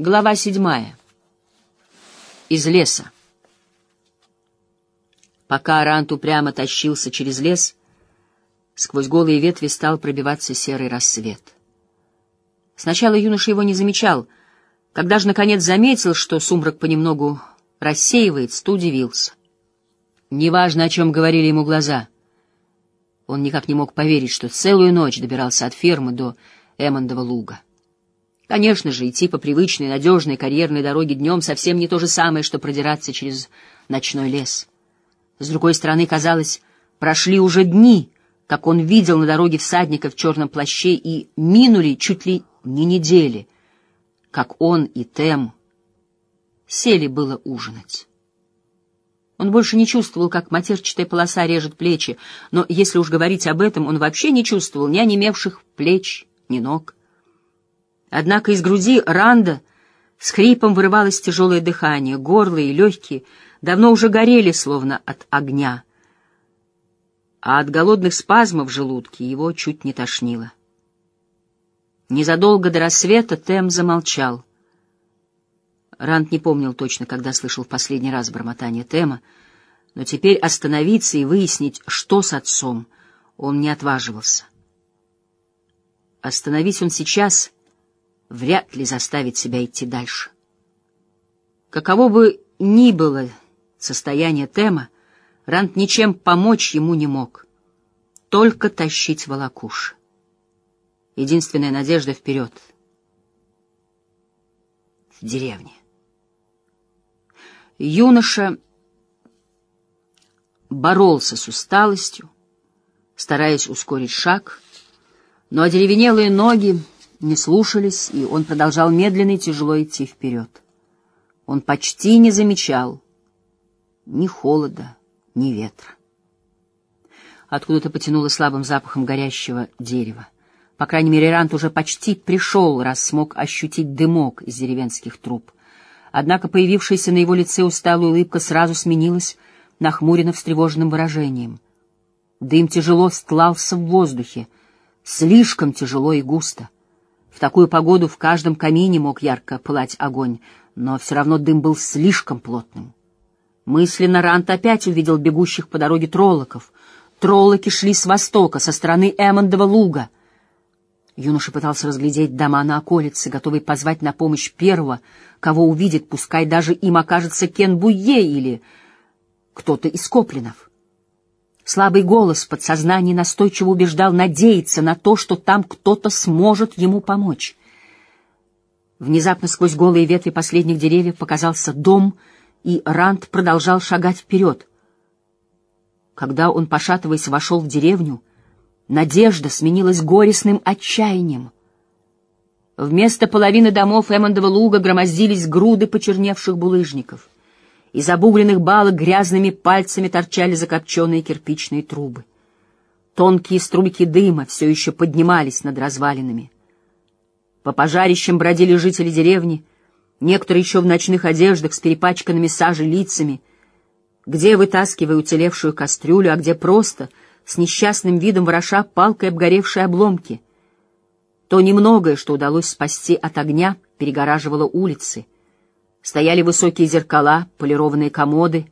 Глава седьмая. Из леса. Пока Арант упрямо тащился через лес, сквозь голые ветви стал пробиваться серый рассвет. Сначала юноша его не замечал. Когда же, наконец, заметил, что сумрак понемногу рассеивается, то удивился. Неважно, о чем говорили ему глаза. Он никак не мог поверить, что целую ночь добирался от фермы до Эммондова луга. Конечно же, идти по привычной, надежной карьерной дороге днем совсем не то же самое, что продираться через ночной лес. С другой стороны, казалось, прошли уже дни, как он видел на дороге всадника в черном плаще, и минули чуть ли не недели, как он и Тем сели было ужинать. Он больше не чувствовал, как матерчатая полоса режет плечи, но, если уж говорить об этом, он вообще не чувствовал ни онемевших плеч, ни ног. Однако из груди Ранда с хрипом вырывалось тяжелое дыхание, горло и легкие давно уже горели, словно от огня, а от голодных спазмов в желудке его чуть не тошнило. Незадолго до рассвета Тем замолчал. Ранд не помнил точно, когда слышал в последний раз бормотание Тема, но теперь остановиться и выяснить, что с отцом, он не отваживался. Остановись он сейчас — вряд ли заставит себя идти дальше. Каково бы ни было состояние Тема, Рант ничем помочь ему не мог, только тащить волокуш. Единственная надежда вперед. В деревне. Юноша боролся с усталостью, стараясь ускорить шаг, но одеревенелые ноги не слушались, и он продолжал медленно и тяжело идти вперед. Он почти не замечал ни холода, ни ветра. Откуда-то потянуло слабым запахом горящего дерева. По крайней мере, Рант уже почти пришел, раз смог ощутить дымок из деревенских труб. Однако появившаяся на его лице усталая улыбка сразу сменилась нахмуренно встревоженным выражением. Дым тяжело стлался в воздухе, слишком тяжело и густо — в такую погоду в каждом камине мог ярко пылать огонь, но все равно дым был слишком плотным. Мысленно Рант опять увидел бегущих по дороге троллоков. Троллоки шли с востока, со стороны Эммондова луга. Юноша пытался разглядеть дома на околице, готовый позвать на помощь первого, кого увидит, пускай даже им окажется Кен Буе или кто-то из Коплинов. Слабый голос в подсознании настойчиво убеждал надеяться на то, что там кто-то сможет ему помочь. Внезапно сквозь голые ветви последних деревьев показался дом, и Ранд продолжал шагать вперед. Когда он, пошатываясь, вошел в деревню, надежда сменилась горестным отчаянием. Вместо половины домов Эммондова луга громоздились груды почерневших булыжников — из обугленных балок грязными пальцами торчали закопченные кирпичные трубы. Тонкие струйки дыма все еще поднимались над развалинами. По пожарищам бродили жители деревни, некоторые еще в ночных одеждах с перепачканными сажей лицами, где вытаскивая уцелевшую кастрюлю, а где просто, с несчастным видом вороша палкой обгоревшие обломки. То немногое, что удалось спасти от огня, перегораживало улицы — Стояли высокие зеркала, полированные комоды,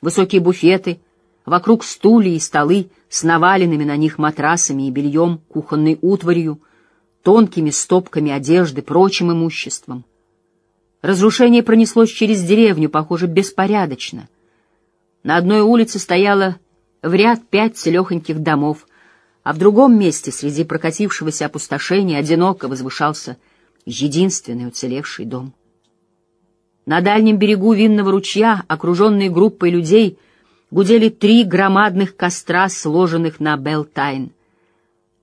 высокие буфеты, вокруг стулья и столы с наваленными на них матрасами и бельем, кухонной утварью, тонкими стопками одежды, прочим имуществом. Разрушение пронеслось через деревню, похоже, беспорядочно. На одной улице стояло в ряд пять целехоньких домов, а в другом месте среди прокатившегося опустошения одиноко возвышался единственный уцелевший дом. На дальнем берегу винного ручья, окруженные группой людей, гудели три громадных костра, сложенных на Белтайн.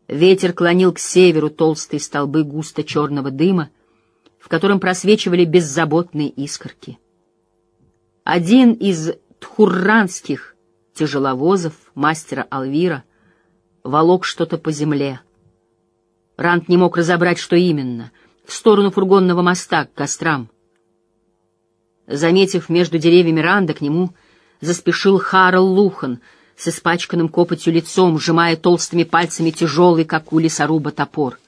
Ветер клонил к северу толстые столбы густо черного дыма, в котором просвечивали беззаботные искорки. Один из тхурранских тяжеловозов, мастера Алвира, волок что-то по земле. Рант не мог разобрать, что именно, в сторону фургонного моста к кострам — Заметив между деревьями Ранда, к нему заспешил Харл Лухан с испачканным копотью лицом, сжимая толстыми пальцами тяжелый, как у лесоруба, топор.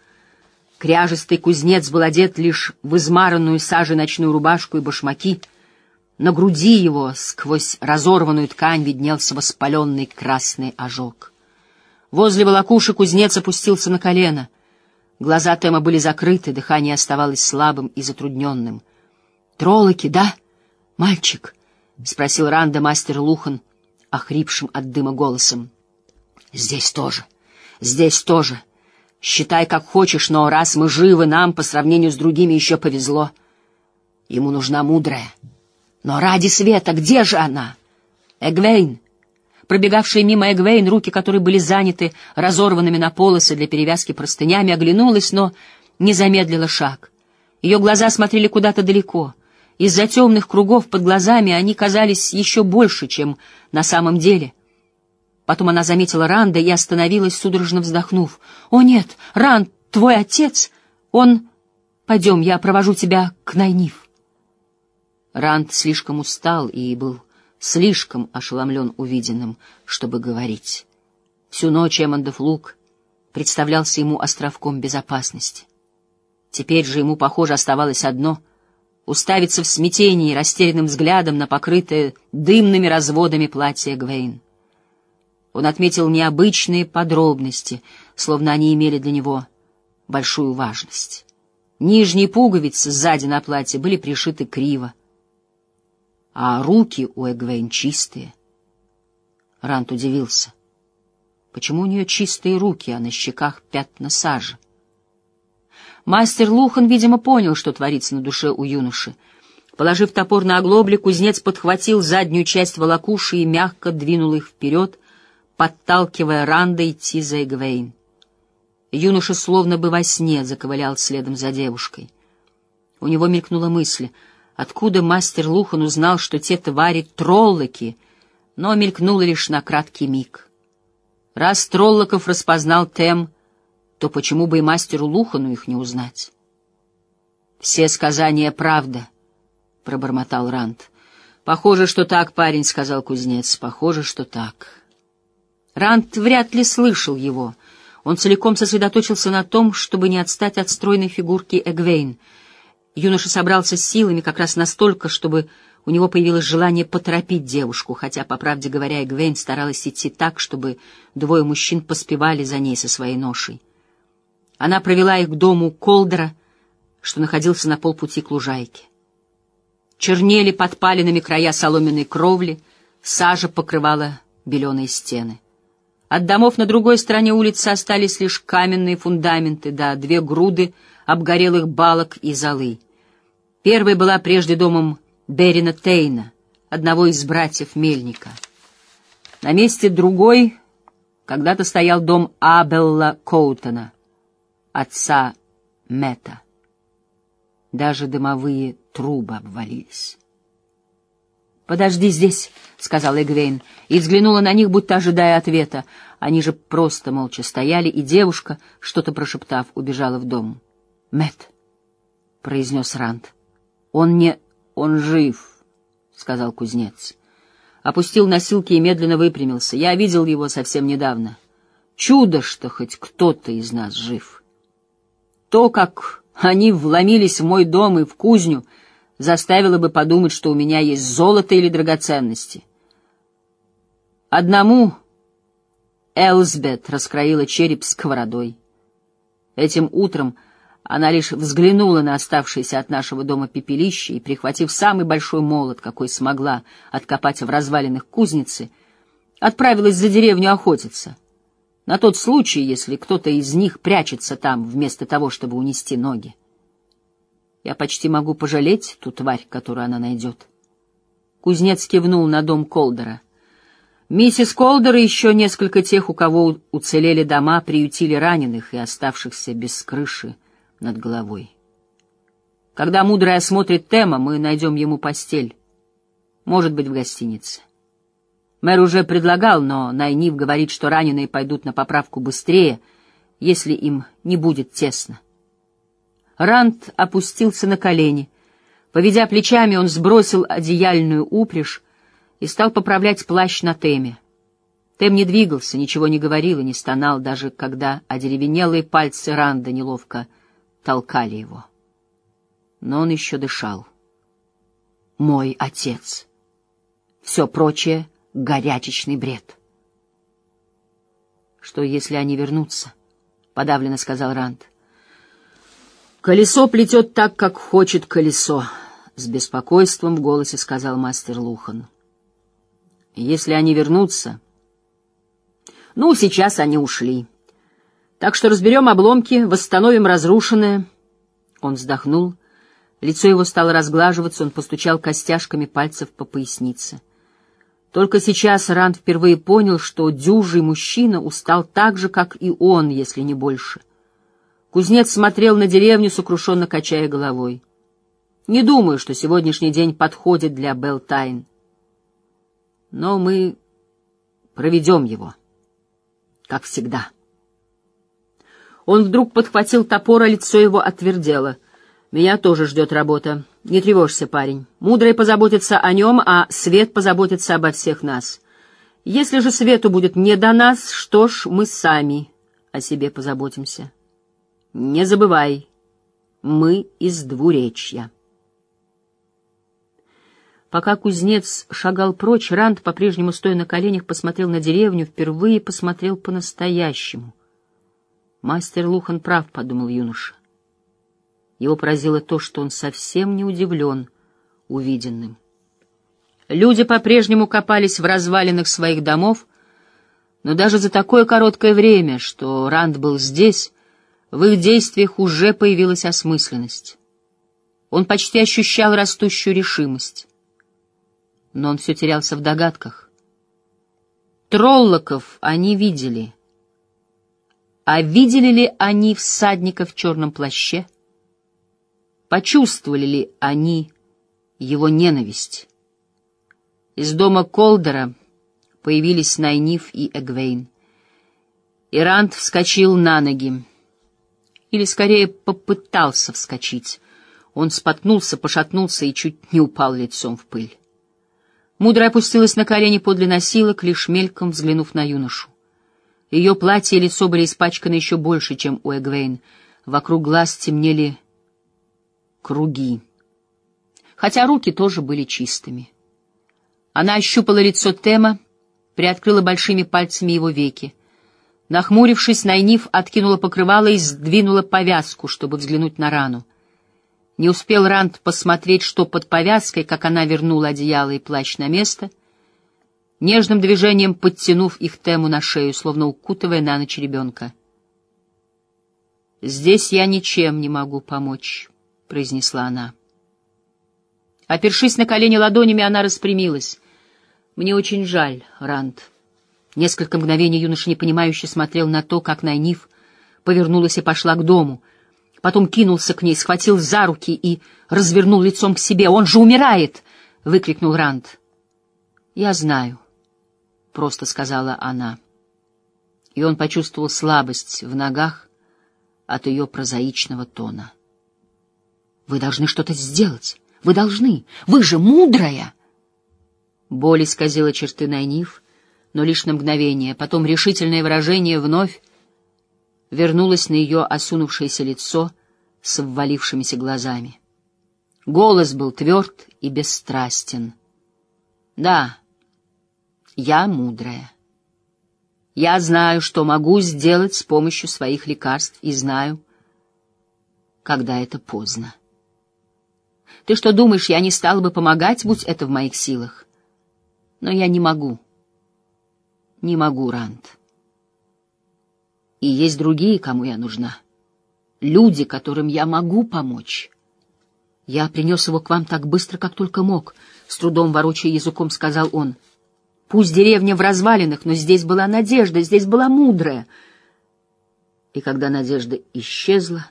Кряжистый кузнец был одет лишь в измаранную сажей ночную рубашку и башмаки. На груди его сквозь разорванную ткань виднелся воспаленный красный ожог. Возле волокуши кузнец опустился на колено. Глаза Тема были закрыты, дыхание оставалось слабым и затрудненным. «Троллоки, да, мальчик?» — спросил Ранда мастер Лухан, охрипшим от дыма голосом. «Здесь тоже, здесь тоже. Считай, как хочешь, но раз мы живы, нам, по сравнению с другими, еще повезло. Ему нужна мудрая. Но ради света, где же она? Эгвейн!» Пробегавшая мимо Эгвейн, руки которой были заняты разорванными на полосы для перевязки простынями, оглянулась, но не замедлила шаг. Ее глаза смотрели куда-то далеко. Из-за темных кругов под глазами они казались еще больше, чем на самом деле. Потом она заметила Ранда и остановилась, судорожно вздохнув. «О нет, Ранд, твой отец! Он... Пойдем, я провожу тебя к Найниф». Ранд слишком устал и был слишком ошеломлен увиденным, чтобы говорить. Всю ночь Эммондов лук представлялся ему островком безопасности. Теперь же ему, похоже, оставалось одно — уставиться в смятении растерянным взглядом на покрытое дымными разводами платье Гвейн. Он отметил необычные подробности, словно они имели для него большую важность. Нижние пуговицы сзади на платье были пришиты криво, а руки у Эгвейн чистые. Рант удивился. Почему у нее чистые руки, а на щеках пятна сажи? Мастер Лухан, видимо, понял, что творится на душе у юноши. Положив топор на оглобли, кузнец подхватил заднюю часть волокуши и мягко двинул их вперед, подталкивая Ранда идти за Эгвейн. Юноша словно бы во сне заковылял следом за девушкой. У него мелькнула мысль — Откуда мастер Лухан узнал, что те твари — троллоки, но мелькнуло лишь на краткий миг. Раз троллоков распознал Тем, то почему бы и мастеру Лухану их не узнать? «Все сказания — правда», — пробормотал Ранд. «Похоже, что так, парень», — сказал кузнец. «Похоже, что так». Ранд вряд ли слышал его. Он целиком сосредоточился на том, чтобы не отстать от стройной фигурки Эгвейн — Юноша собрался с силами как раз настолько, чтобы у него появилось желание поторопить девушку, хотя, по правде говоря, Гвейн старалась идти так, чтобы двое мужчин поспевали за ней со своей ношей. Она провела их к дому Колдера, что находился на полпути к лужайке. Чернели подпаленными края соломенной кровли, сажа покрывала беленые стены. От домов на другой стороне улицы остались лишь каменные фундаменты, да две груды — обгорелых балок и золы. Первой была прежде домом Берина Тейна, одного из братьев Мельника. На месте другой когда-то стоял дом Абелла Коутона, отца Мета. Даже дымовые трубы обвалились. «Подожди здесь», — сказала Эгвейн, и взглянула на них, будто ожидая ответа. Они же просто молча стояли, и девушка, что-то прошептав, убежала в дом. Мэт, произнес Ранд. Он не... он жив, сказал кузнец. Опустил носилки и медленно выпрямился. Я видел его совсем недавно. Чудо, что хоть кто-то из нас жив. То, как они вломились в мой дом и в кузню, заставило бы подумать, что у меня есть золото или драгоценности. Одному Элсбет раскроила череп сковородой. Этим утром она лишь взглянула на оставшееся от нашего дома пепелище и, прихватив самый большой молот, какой смогла откопать в развалинах кузницы, отправилась за деревню охотиться. На тот случай, если кто-то из них прячется там, вместо того, чтобы унести ноги. Я почти могу пожалеть ту тварь, которую она найдет. Кузнец кивнул на дом Колдера. Миссис Колдер и еще несколько тех, у кого уцелели дома, приютили раненых и оставшихся без крыши над головой. Когда мудрый осмотрит Тема, мы найдем ему постель. Может быть, в гостинице. Мэр уже предлагал, но Найнив говорит, что раненые пойдут на поправку быстрее, если им не будет тесно. Ранд опустился на колени. Поведя плечами, он сбросил одеяльную упряжь и стал поправлять плащ на Теме. Тем не двигался, ничего не говорил и не стонал, даже когда одеревенелые пальцы Ранда неловко толкали его. Но он еще дышал. Мой отец. Все прочее — горячечный бред. Что, если они вернутся? — подавленно сказал Ранд. «Колесо плетет так, как хочет колесо», — с беспокойством в голосе сказал мастер Лухан. «Если они вернутся...» «Ну, сейчас они ушли. Так что разберем обломки, восстановим разрушенное». Он вздохнул. Лицо его стало разглаживаться, он постучал костяшками пальцев по пояснице. Только сейчас Ранд впервые понял, что дюжий мужчина устал так же, как и он, если не больше. Кузнец смотрел на деревню, сокрушенно качая головой. Не думаю, что сегодняшний день подходит для Белтайн. Но мы проведем его, как всегда. Он вдруг подхватил топор, а лицо его отвердело. «Меня тоже ждет работа. Не тревожься, парень. Мудрый позаботится о нем, а Свет позаботится обо всех нас. Если же Свету будет не до нас, что ж, мы сами о себе позаботимся». Не забывай, мы из двуречья. Пока кузнец шагал прочь, Ранд, по-прежнему стоя на коленях, посмотрел на деревню, впервые посмотрел по-настоящему. «Мастер Лухан прав», — подумал юноша. Его поразило то, что он совсем не удивлен увиденным. Люди по-прежнему копались в развалинах своих домов, но даже за такое короткое время, что Ранд был здесь, в их действиях уже появилась осмысленность. Он почти ощущал растущую решимость. Но он все терялся в догадках. Троллоков они видели. А видели ли они всадника в черном плаще? Почувствовали ли они его ненависть? Из дома Колдера появились Найниф и Эгвейн. Ирант вскочил на ноги или скорее попытался вскочить. Он споткнулся, пошатнулся и чуть не упал лицом в пыль. Мудрая опустилась на колени подле носилок, лишь мельком взглянув на юношу. Ее платье и лицо были испачканы еще больше, чем у Эгвейн. Вокруг глаз темнели круги. Хотя руки тоже были чистыми. Она ощупала лицо Тема, приоткрыла большими пальцами его веки. Нахмурившись, Найниф откинула покрывало и сдвинула повязку, чтобы взглянуть на рану. Не успел Ранд посмотреть, что под повязкой, как она вернула одеяло и плащ на место, нежным движением подтянув их Тему на шею, словно укутывая на ночь ребенка. «Здесь я ничем не могу помочь», — произнесла она. Опершись на колени ладонями, она распрямилась. «Мне очень жаль, Ранд». Несколько мгновений юноша непонимающе смотрел на то, как Найниф повернулась и пошла к дому. Потом кинулся к ней, схватил за руки и развернул лицом к себе. «Он же умирает!» — выкрикнул Ранд. «Я знаю», — просто сказала она. И он почувствовал слабость в ногах от ее прозаичного тона. «Вы должны что-то сделать! Вы должны! Вы же мудрая!» Боль исказила черты Найниф, но лишь на мгновение. Потом решительное выражение вновь вернулось на ее осунувшееся лицо с ввалившимися глазами. Голос был тверд и бесстрастен. «Да, я мудрая. Я знаю, что могу сделать с помощью своих лекарств, и знаю, когда это поздно. Ты что думаешь, я не стала бы помогать, будь это в моих силах? Но я не могу» не могу, Рант. И есть другие, кому я нужна. Люди, которым я могу помочь. Я принес его к вам так быстро, как только мог, — с трудом ворочая языком сказал он. Пусть деревня в развалинах, но здесь была надежда, здесь была мудрая. И когда надежда исчезла,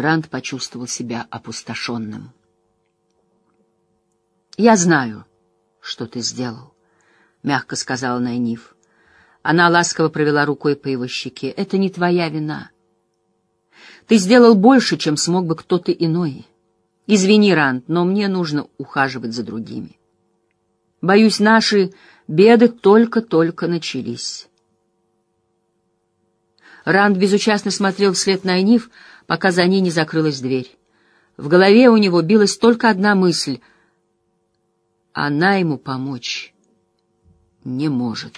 Ранд почувствовал себя опустошенным. «Я знаю, что ты сделал. — мягко сказала Найниф. Она ласково провела рукой по его щеке. «Это не твоя вина. Ты сделал больше, чем смог бы кто-то иной. Извини, Ранд, но мне нужно ухаживать за другими. Боюсь, наши беды только-только начались». Ранд безучастно смотрел вслед Найниф, пока за ней не закрылась дверь. В голове у него билась только одна мысль — она ему помочь не может.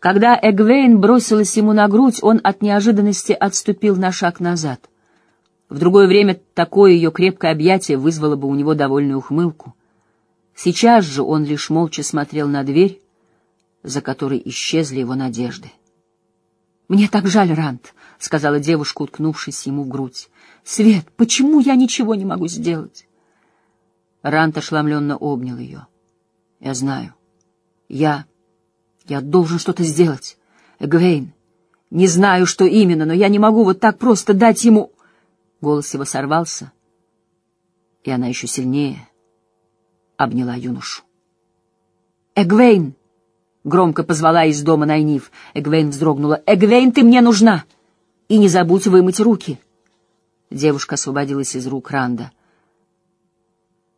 Когда Эгвейн бросилась ему на грудь, он от неожиданности отступил на шаг назад. В другое время такое ее крепкое объятие вызвало бы у него довольную ухмылку. Сейчас же он лишь молча смотрел на дверь, за которой исчезли его надежды. «Мне так жаль, Рант», — сказала девушка, уткнувшись ему в грудь. «Свет, почему я ничего не могу сделать?» Рант ошеломленно обнял ее. «Я знаю. Я... я должен что-то сделать. Эгвейн, не знаю, что именно, но я не могу вот так просто дать ему...» Голос его сорвался, и она еще сильнее обняла юношу. «Эгвейн!» — громко позвала из дома Найниф. Эгвейн вздрогнула. «Эгвейн, ты мне нужна! И не забудь вымыть руки!» Девушка освободилась из рук Ранда.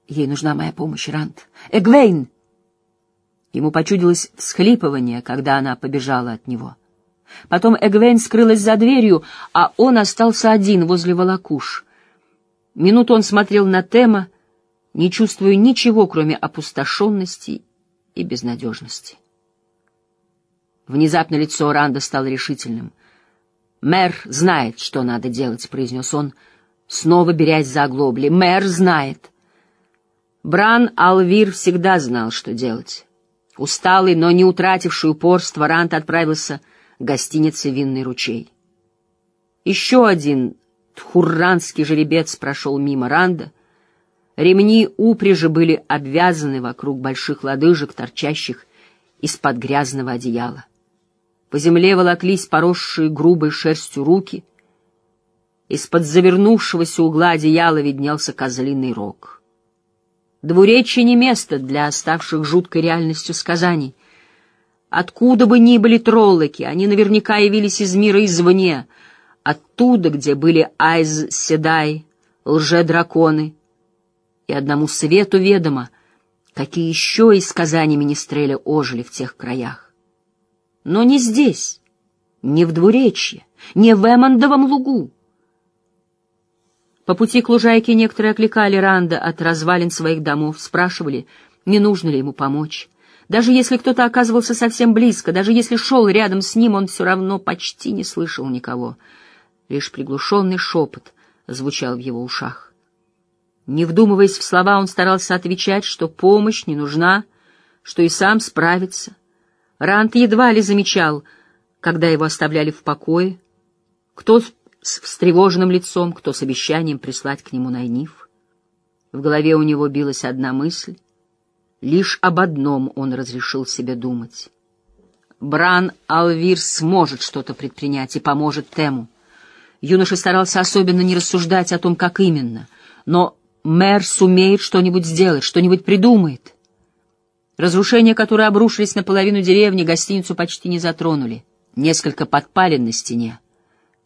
Ей нужна моя помощь, Рант. Эгвейн! Ему почудилось всхлипывание, когда она побежала от него. Потом Эгвейн скрылась за дверью, а он остался один возле волокуш. Минуту он смотрел на Тема, не чувствуя ничего, кроме опустошенности и безнадежности. Внезапно лицо Ранда стало решительным. «Мэр знает, что надо делать», — произнес он, снова берясь за оглобли. «Мэр знает». Бран Алвир всегда знал, что делать. Усталый, но не утративший упорство, Рант отправился к гостинице «Винный ручей». Еще один тхурранский жеребец прошел мимо Ранда. Ремни упряжи были обвязаны вокруг больших лодыжек, торчащих из-под грязного одеяла. По земле волоклись поросшие грубой шерстью руки. Из-под завернувшегося угла одеяла виднелся козлиный рог. Двуречье не место для оставших жуткой реальностью сказаний. Откуда бы ни были троллоки, они наверняка явились из мира извне, оттуда, где были Айз Седай, лже-драконы. И одному свету ведомо, какие еще из сказаний Министреля ожили в тех краях. Но не здесь, не в двуречье, не в Эммондовом лугу. По пути к лужайке некоторые окликали Ранда от развалин своих домов, спрашивали, не нужно ли ему помочь. Даже если кто-то оказывался совсем близко, даже если шел рядом с ним, он все равно почти не слышал никого. Лишь приглушенный шепот звучал в его ушах. Не вдумываясь в слова, он старался отвечать, что помощь не нужна, что и сам справится. Ранд едва ли замечал, когда его оставляли в покое, кто с встревоженным лицом, кто с обещанием прислать к нему Найниф. В голове у него билась одна мысль. Лишь об одном он разрешил себе думать. Бран Алвир сможет что-то предпринять и поможет Тему. Юноша старался особенно не рассуждать о том, как именно, но мэр сумеет что-нибудь сделать, что-нибудь придумает. Разрушения, которые обрушились на половину деревни, гостиницу почти не затронули. Несколько подпалин на стене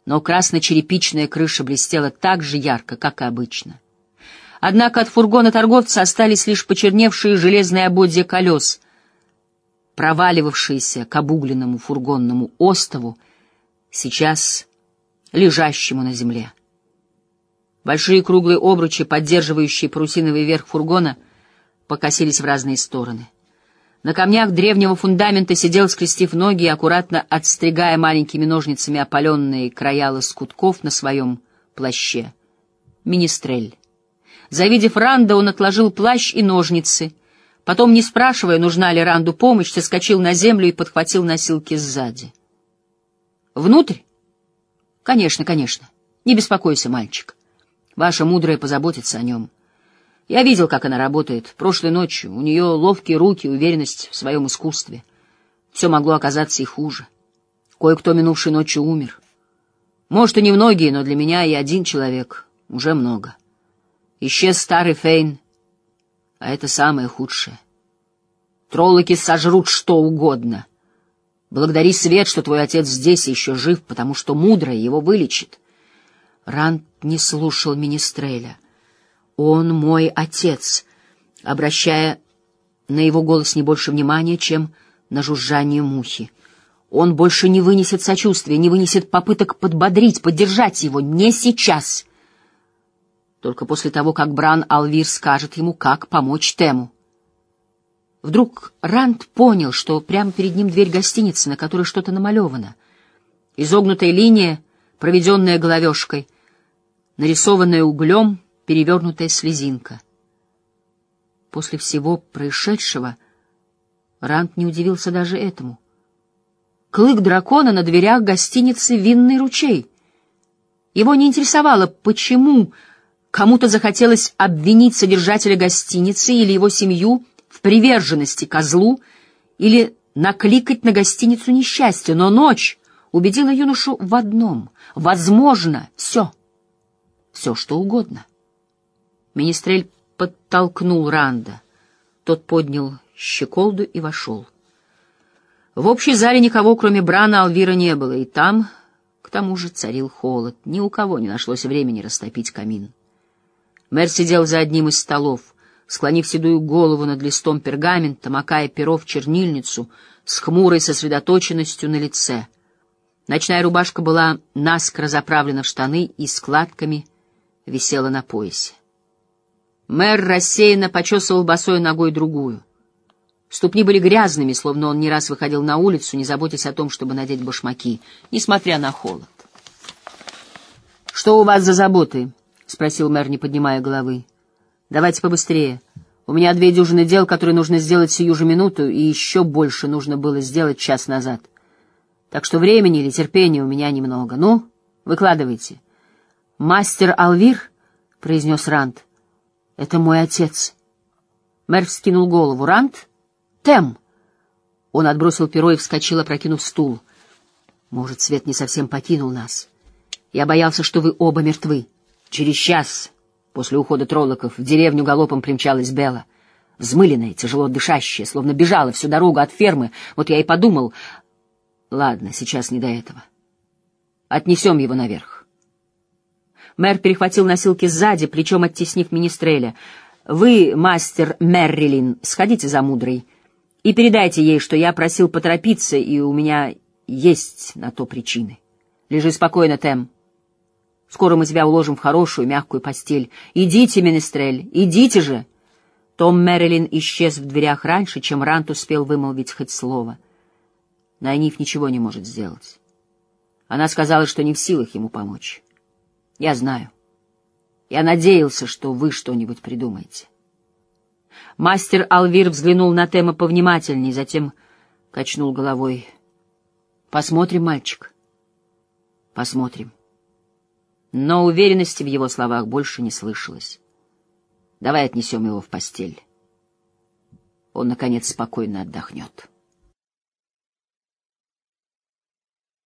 но красно-черепичная крыша блестела так же ярко, как и обычно. Однако от фургона торговца остались лишь почерневшие железные ободья колес, проваливавшиеся к обугленному фургонному остову, сейчас лежащему на земле. Большие круглые обручи, поддерживающие парусиновый верх фургона, покосились в разные стороны — на камнях древнего фундамента сидел, скрестив ноги, аккуратно отстригая маленькими ножницами опаленные края лоскутков на своем плаще. Министрель. Завидев Ранда, он отложил плащ и ножницы. Потом, не спрашивая, нужна ли Ранду помощь, соскочил на землю и подхватил носилки сзади. «Внутрь?» «Конечно, конечно. Не беспокойся, мальчик. Ваша мудрая позаботится о нем». Я видел, как она работает. Прошлой ночью у нее ловкие руки, уверенность в своем искусстве. Все могло оказаться и хуже. Кое-кто минувшей ночью умер. Может, и не многие, но для меня и один человек уже много. Исчез старый Фейн, а это самое худшее. Троллоки сожрут что угодно. Благодари свет, что твой отец здесь еще жив, потому что мудрая его вылечит. Рант не слушал Министреля — «Он мой отец», обращая на его голос не больше внимания, чем на жужжание мухи. Он больше не вынесет сочувствия, не вынесет попыток подбодрить, поддержать его. Не сейчас. Только после того, как Бран Алвир скажет ему, как помочь Тему. Вдруг Ранд понял, что прямо перед ним дверь гостиницы, на которой что-то намалевано. Изогнутая линия, проведенная головешкой, нарисованная углем, перевернутая слезинка. После всего происшедшего Ранд не удивился даже этому. Клык дракона на дверях гостиницы «Винный ручей». Его не интересовало, почему кому-то захотелось обвинить содержателя гостиницы или его семью в приверженности козлу или накликать на гостиницу несчастье, но ночь убедила юношу в одном — возможно, все, все что угодно. Министрель подтолкнул Ранда. Тот поднял щеколду и вошел. В общей зале никого, кроме Брана, Алвира не было, и там, к тому же, царил холод. Ни у кого не нашлось времени растопить камин. Мэр сидел за одним из столов, склонив седую голову над листом пергамента, макая перо в чернильницу с хмурой сосредоточенностью на лице. Ночная рубашка была наскоро заправлена в штаны и складками висела на поясе. Мэр рассеянно почесывал босой ногой другую. Ступни были грязными, словно он не раз выходил на улицу, не заботясь о том, чтобы надеть башмаки, несмотря на холод. «Что у вас за заботы?» — спросил мэр, не поднимая головы. «Давайте побыстрее. У меня две дюжины дел, которые нужно сделать сию же минуту, и еще больше нужно было сделать час назад. Так что времени или терпения у меня немного. Ну, выкладывайте». «Мастер Алвир?» — произнес Рант. «Это мой отец». Мэр вскинул голову. «Рант?» Тем!» Он отбросил перо и вскочил, опрокинув стул. «Может, свет не совсем покинул нас. Я боялся, что вы оба мертвы. Через час после ухода троллоков в деревню галопом примчалась Белла. Взмыленная, тяжело дышащая, словно бежала всю дорогу от фермы. Вот я и подумал... Ладно, сейчас не до этого. Отнесем его наверх. Мэр перехватил носилки сзади, плечом оттеснив министреля. «Вы, мастер Меррилин, сходите за мудрой». И передайте ей, что я просил поторопиться, и у меня есть на то причины. Лежи спокойно, Тем. Скоро мы тебя уложим в хорошую, мягкую постель. Идите, Менестрель, идите же!» Том Мэрилин исчез в дверях раньше, чем Рант успел вымолвить хоть слово. Найниф ничего не может сделать. Она сказала, что не в силах ему помочь. Я знаю. Я надеялся, что вы что-нибудь придумаете. Мастер Алвир взглянул на Тема повнимательней, затем качнул головой. «Посмотрим, мальчик. Посмотрим». Но уверенности в его словах больше не слышалось. «Давай отнесем его в постель. Он, наконец, спокойно отдохнет».